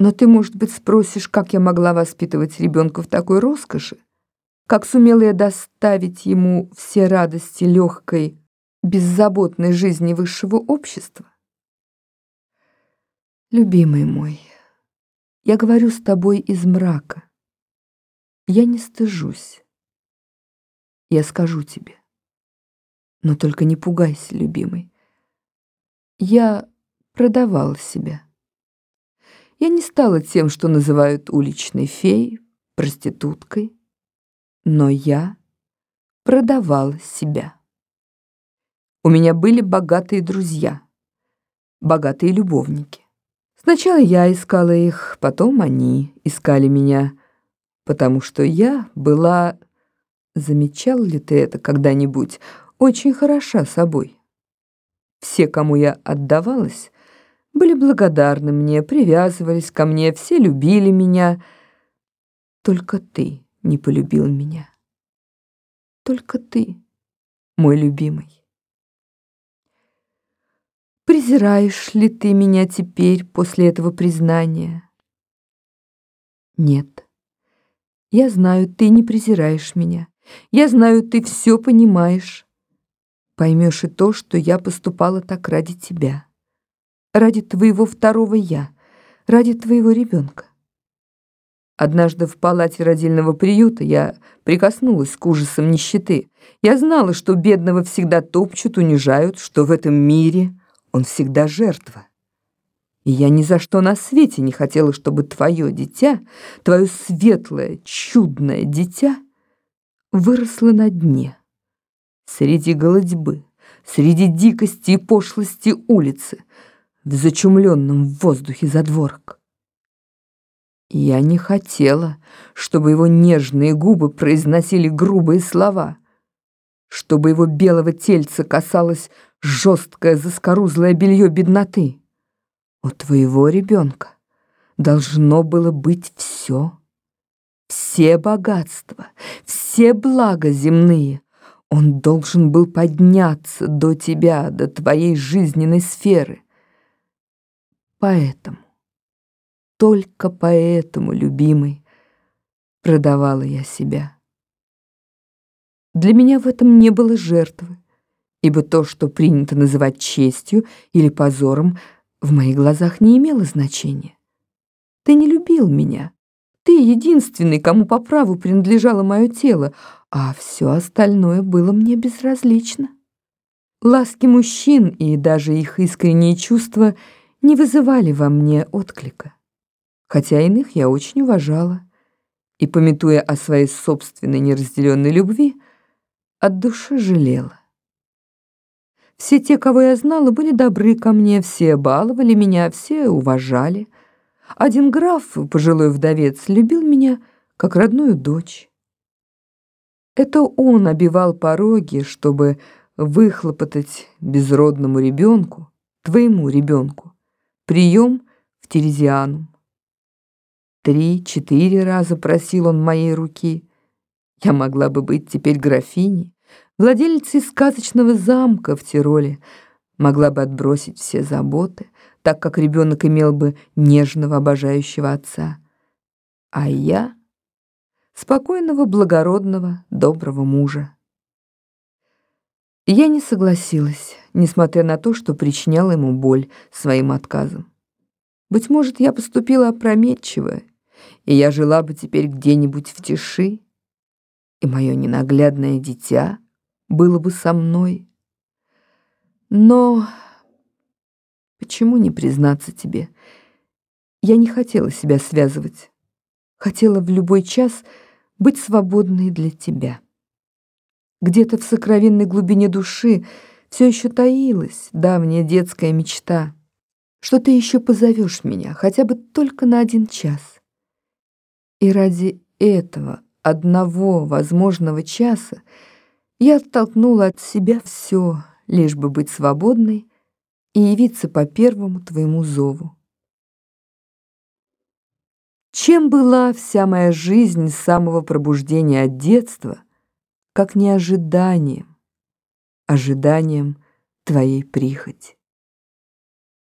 Но ты, может быть, спросишь, как я могла воспитывать ребенка в такой роскоши? Как сумела я доставить ему все радости легкой, беззаботной жизни высшего общества? Любимый мой, я говорю с тобой из мрака. Я не стыжусь. Я скажу тебе. Но только не пугайся, любимый. Я продавала себя. Я не стала тем, что называют уличной феей, проституткой, но я продавала себя. У меня были богатые друзья, богатые любовники. Сначала я искала их, потом они искали меня, потому что я была, замечал ли ты это когда-нибудь, очень хороша собой. Все, кому я отдавалась, были благодарны мне, привязывались ко мне, все любили меня. Только ты не полюбил меня. Только ты, мой любимый. Презираешь ли ты меня теперь после этого признания? Нет. Я знаю, ты не презираешь меня. Я знаю, ты все понимаешь. Поймешь и то, что я поступала так ради тебя ради твоего второго «я», ради твоего ребенка. Однажды в палате родильного приюта я прикоснулась к ужасам нищеты. Я знала, что бедного всегда топчут, унижают, что в этом мире он всегда жертва. И я ни за что на свете не хотела, чтобы твое дитя, твое светлое, чудное дитя выросло на дне, среди голодьбы, среди дикости и пошлости улицы, в зачумленном воздухе задворок. Я не хотела, чтобы его нежные губы произносили грубые слова, чтобы его белого тельца касалось жесткое заскорузлое белье бедноты. У твоего ребенка должно было быть все, все богатства, все блага земные. Он должен был подняться до тебя, до твоей жизненной сферы — Поэтому, только поэтому, любимый, продавала я себя. Для меня в этом не было жертвы, ибо то, что принято называть честью или позором, в моих глазах не имело значения. Ты не любил меня. Ты единственный, кому по праву принадлежало мое тело, а все остальное было мне безразлично. Ласки мужчин и даже их искренние чувства — не вызывали во мне отклика, хотя иных я очень уважала и, пометуя о своей собственной неразделенной любви, от души жалела. Все те, кого я знала, были добры ко мне, все баловали меня, все уважали. Один граф, пожилой вдовец, любил меня как родную дочь. Это он обивал пороги, чтобы выхлопотать безродному ребенку, твоему ребенку, Прием в Терезианум. Три-четыре раза просил он моей руки. Я могла бы быть теперь графиней, владелицей сказочного замка в Тироле, могла бы отбросить все заботы, так как ребенок имел бы нежного, обожающего отца. А я — спокойного, благородного, доброго мужа. Я не согласилась, несмотря на то, что причиняла ему боль своим отказом. Быть может, я поступила опрометчиво, и я жила бы теперь где-нибудь в тиши, и мое ненаглядное дитя было бы со мной. Но почему не признаться тебе? Я не хотела себя связывать, хотела в любой час быть свободной для тебя. Где-то в сокровенной глубине души все еще таилась давняя детская мечта, что ты еще позовешь меня, хотя бы только на один час. И ради этого одного возможного часа я оттолкнула от себя все, лишь бы быть свободной и явиться по первому твоему зову. Чем была вся моя жизнь с самого пробуждения от детства — как не ожиданием, ожиданием твоей прихоти.